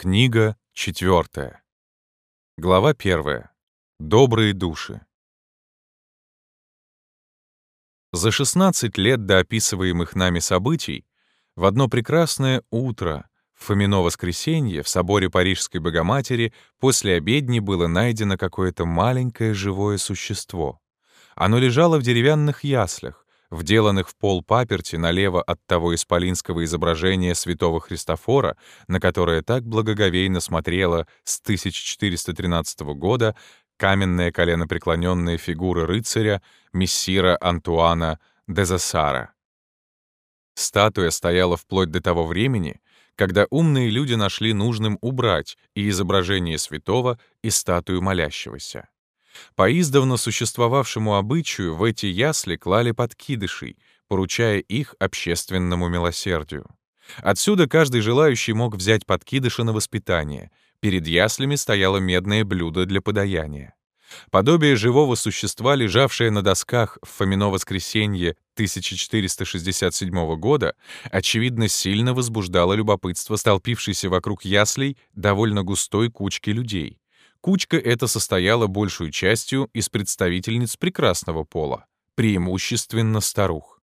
Книга четвертая. Глава первая. Добрые души. За 16 лет до описываемых нами событий в одно прекрасное утро в Фомино воскресенье в соборе Парижской Богоматери после обедни было найдено какое-то маленькое живое существо. Оно лежало в деревянных яслях, вделанных в пол паперти налево от того исполинского изображения святого Христофора, на которое так благоговейно смотрела с 1413 года каменная коленопреклоненная фигура рыцаря мессира Антуана де Засара. Статуя стояла вплоть до того времени, когда умные люди нашли нужным убрать и изображение святого, и статую молящегося. По издавна существовавшему обычаю в эти ясли клали подкидышей, поручая их общественному милосердию. Отсюда каждый желающий мог взять подкидыша на воспитание. Перед яслями стояло медное блюдо для подаяния. Подобие живого существа, лежавшее на досках в Фомино воскресенье 1467 года, очевидно, сильно возбуждало любопытство столпившейся вокруг яслей довольно густой кучки людей. Кучка эта состояла большую частью из представительниц прекрасного пола, преимущественно старух.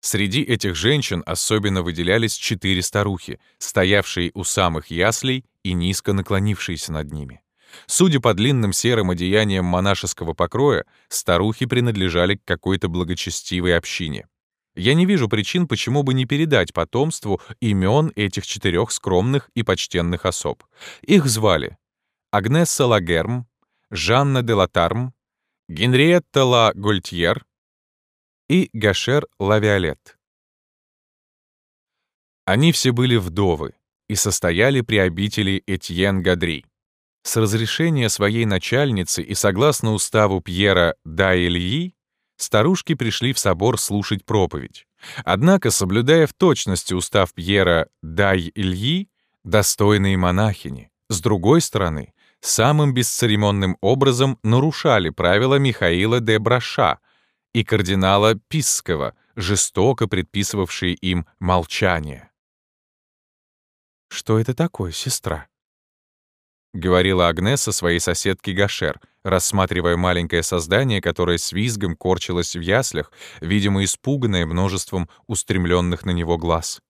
Среди этих женщин особенно выделялись четыре старухи, стоявшие у самых яслей и низко наклонившиеся над ними. Судя по длинным серым одеяниям монашеского покроя, старухи принадлежали к какой-то благочестивой общине. Я не вижу причин, почему бы не передать потомству имен этих четырех скромных и почтенных особ. Их звали Агнесса Лагерм, Жанна де Латарм, Генриетта Ла Гольтьер и Гашер Лавиолет. Они все были вдовы и состояли при обители Этьен Гадри. С разрешения своей начальницы и согласно уставу Пьера Дайльи, старушки пришли в собор слушать проповедь. Однако, соблюдая в точности устав Пьера Дай-Ильи, достойные монахини, с другой стороны, самым бесцеремонным образом нарушали правила Михаила де Браша и кардинала Писского, жестоко предписывавшие им молчание. «Что это такое, сестра?» — говорила Агнеса своей соседке Гашер, рассматривая маленькое создание, которое с визгом корчилось в яслях, видимо, испуганное множеством устремленных на него глаз.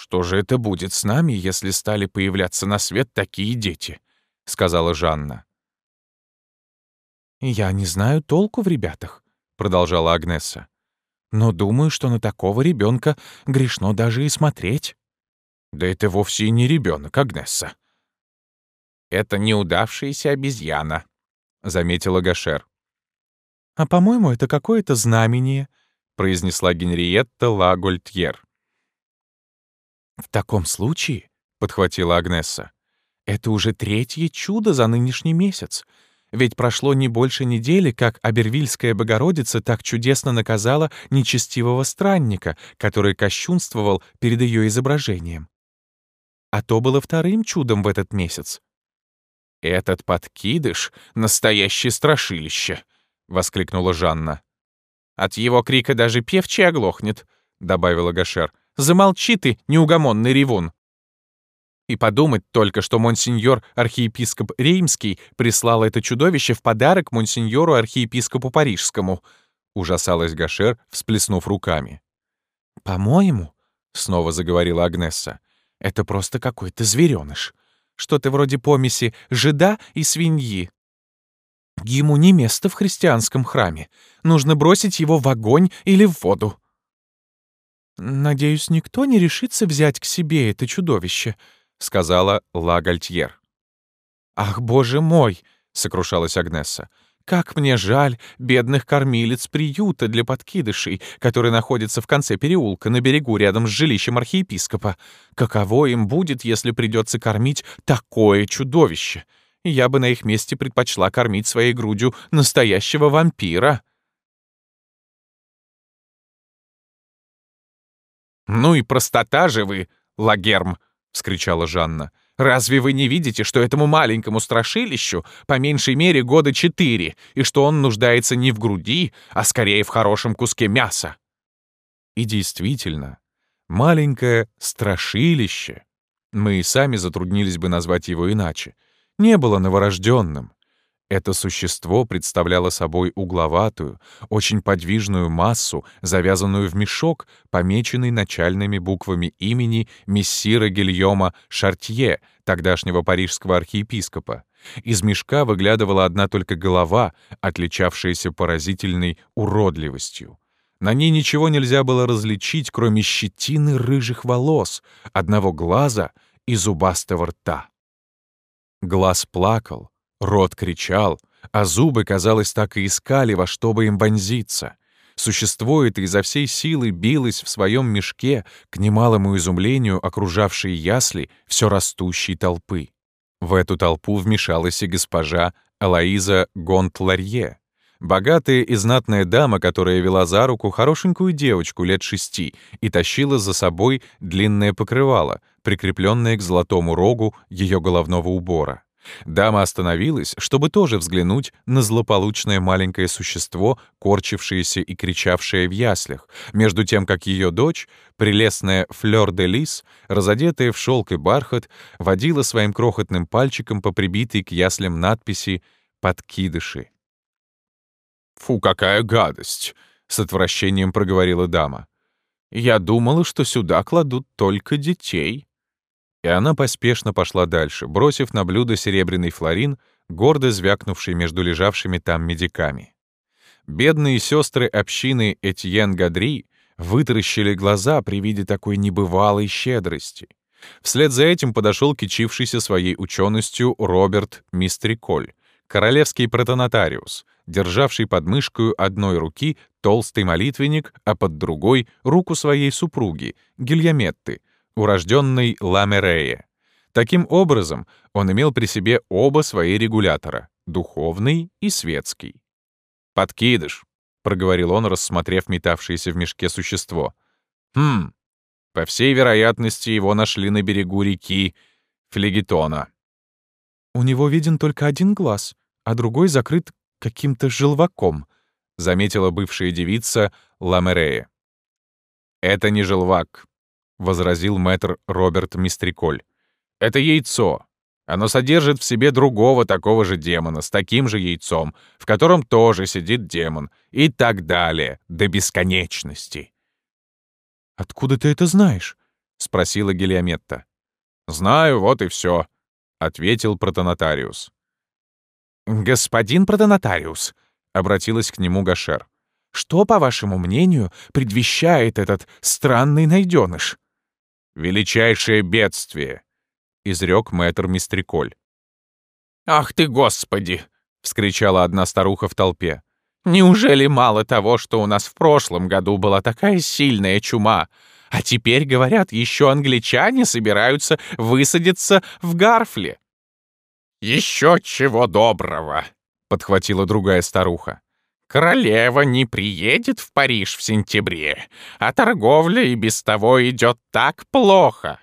«Что же это будет с нами, если стали появляться на свет такие дети?» — сказала Жанна. «Я не знаю толку в ребятах», — продолжала Агнеса. «Но думаю, что на такого ребенка грешно даже и смотреть». «Да это вовсе и не ребенок, Агнесса». «Это неудавшаяся обезьяна», — заметила Гашер. «А, по-моему, это какое-то знамение», — произнесла Генриетта Лагольтьер. «В таком случае», — подхватила Агнесса, «это уже третье чудо за нынешний месяц. Ведь прошло не больше недели, как Абервильская Богородица так чудесно наказала нечестивого странника, который кощунствовал перед ее изображением. А то было вторым чудом в этот месяц. «Этот подкидыш — настоящее страшилище!» — воскликнула Жанна. «От его крика даже певчий оглохнет», — добавила Гашер. Замолчи ты, неугомонный ревун!» И подумать только, что монсеньор архиепископ Реймский прислал это чудовище в подарок монсеньору архиепископу Парижскому. Ужасалась Гашер, всплеснув руками. «По-моему», — снова заговорила Агнесса, — «это просто какой-то зверёныш. Что-то вроде помеси жида и свиньи. Ему не место в христианском храме. Нужно бросить его в огонь или в воду». «Надеюсь, никто не решится взять к себе это чудовище», — сказала Ла Гальтьер. «Ах, боже мой!» — сокрушалась Агнесса. «Как мне жаль бедных кормилец приюта для подкидышей, который находится в конце переулка на берегу рядом с жилищем архиепископа. Каково им будет, если придется кормить такое чудовище? Я бы на их месте предпочла кормить своей грудью настоящего вампира». «Ну и простота же вы, Лагерм!» — вскричала Жанна. «Разве вы не видите, что этому маленькому страшилищу по меньшей мере года четыре, и что он нуждается не в груди, а скорее в хорошем куске мяса?» И действительно, маленькое страшилище Мы и сами затруднились бы назвать его иначе. Не было новорожденным. Это существо представляло собой угловатую, очень подвижную массу, завязанную в мешок, помеченный начальными буквами имени мессира Гильома Шартье, тогдашнего парижского архиепископа. Из мешка выглядывала одна только голова, отличавшаяся поразительной уродливостью. На ней ничего нельзя было различить, кроме щетины рыжих волос, одного глаза и зубастого рта. Глаз плакал, рот кричал, а зубы, казалось, так и искали, во что бы им вонзиться. Существо это изо всей силы билось в своем мешке к немалому изумлению окружавшей ясли все растущей толпы. В эту толпу вмешалась и госпожа Алаиза Гонт-Ларье, богатая и знатная дама, которая вела за руку хорошенькую девочку лет шести и тащила за собой длинное покрывало, прикрепленное к золотому рогу ее головного убора. Дама остановилась, чтобы тоже взглянуть на злополучное маленькое существо, корчившееся и кричавшее в яслях, между тем, как ее дочь, прелестная Флёр де Лис, разодетая в шелк и бархат, водила своим крохотным пальчиком по прибитой к яслям надписи «Подкидыши». «Фу, какая гадость!» — с отвращением проговорила дама. «Я думала, что сюда кладут только детей». И она поспешно пошла дальше, бросив на блюдо серебряный флорин, гордо звякнувший между лежавшими там медиками. Бедные сестры общины Этьен Гадри вытаращили глаза при виде такой небывалой щедрости. Вслед за этим подошел кичившийся своей ученостью Роберт Мистриколь, королевский протонотариус, державший под мышкою одной руки толстый молитвенник, а под другой — руку своей супруги, Гильяметты, урожденной Ламерее. Таким образом, он имел при себе оба свои регулятора — духовный и светский. «Подкидыш», — проговорил он, рассмотрев метавшееся в мешке существо. «Хм, по всей вероятности, его нашли на берегу реки Флегетона». «У него виден только один глаз, а другой закрыт каким-то желваком», — заметила бывшая девица Ламерея. «Это не желвак», — возразил мэтр Роберт Мистриколь. «Это яйцо. Оно содержит в себе другого такого же демона с таким же яйцом, в котором тоже сидит демон, и так далее, до бесконечности». «Откуда ты это знаешь?» — спросила Гелиометта. «Знаю, вот и все», — ответил протонотариус. «Господин протонотариус», — обратилась к нему Гашер, «что, по вашему мнению, предвещает этот странный найденыш?» «Величайшее бедствие», — изрек мэтр Мистриколь. «Ах ты, Господи!» — вскричала одна старуха в толпе. «Неужели мало того, что у нас в прошлом году была такая сильная чума, а теперь, говорят, еще англичане собираются высадиться в Гарфле?» «Еще чего доброго!» — подхватила другая старуха. «Королева не приедет в Париж в сентябре, а торговля и без того идет так плохо».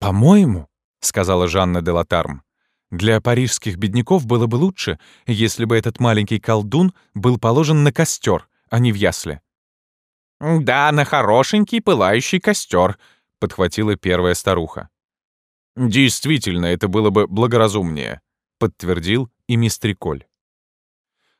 «По-моему», — сказала Жанна де Латарм, «для парижских бедняков было бы лучше, если бы этот маленький колдун был положен на костер, а не в ясле». «Да, на хорошенький пылающий костер», — подхватила первая старуха. «Действительно, это было бы благоразумнее», — подтвердил и мистриколь.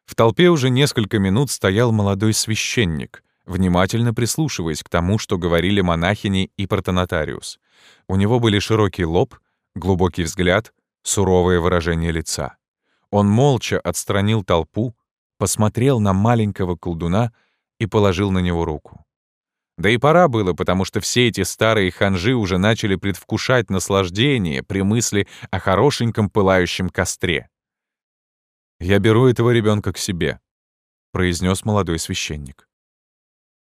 В толпе уже несколько минут стоял молодой священник, внимательно прислушиваясь к тому, что говорили монахини и протонотариус. У него были широкий лоб, глубокий взгляд, суровое выражение лица. Он молча отстранил толпу, посмотрел на маленького колдуна и положил на него руку. Да и пора было, потому что все эти старые ханжи уже начали предвкушать наслаждение при мысли о хорошеньком пылающем костре. «Я беру этого ребенка к себе», — произнес молодой священник.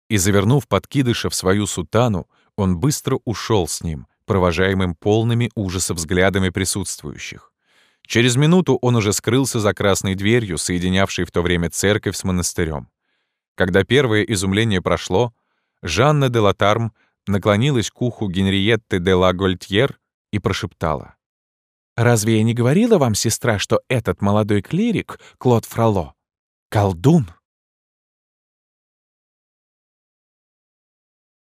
И, завернув подкидыша в свою сутану, он быстро ушел с ним, провожаемым полными ужаса взглядами присутствующих. Через минуту он уже скрылся за красной дверью, соединявшей в то время церковь с монастырем. Когда первое изумление прошло, Жанна де Латарм наклонилась к уху Генриетты де ла Гольтьер и прошептала. «Разве я не говорила вам, сестра, что этот молодой клирик, Клод Фроло, колдун?»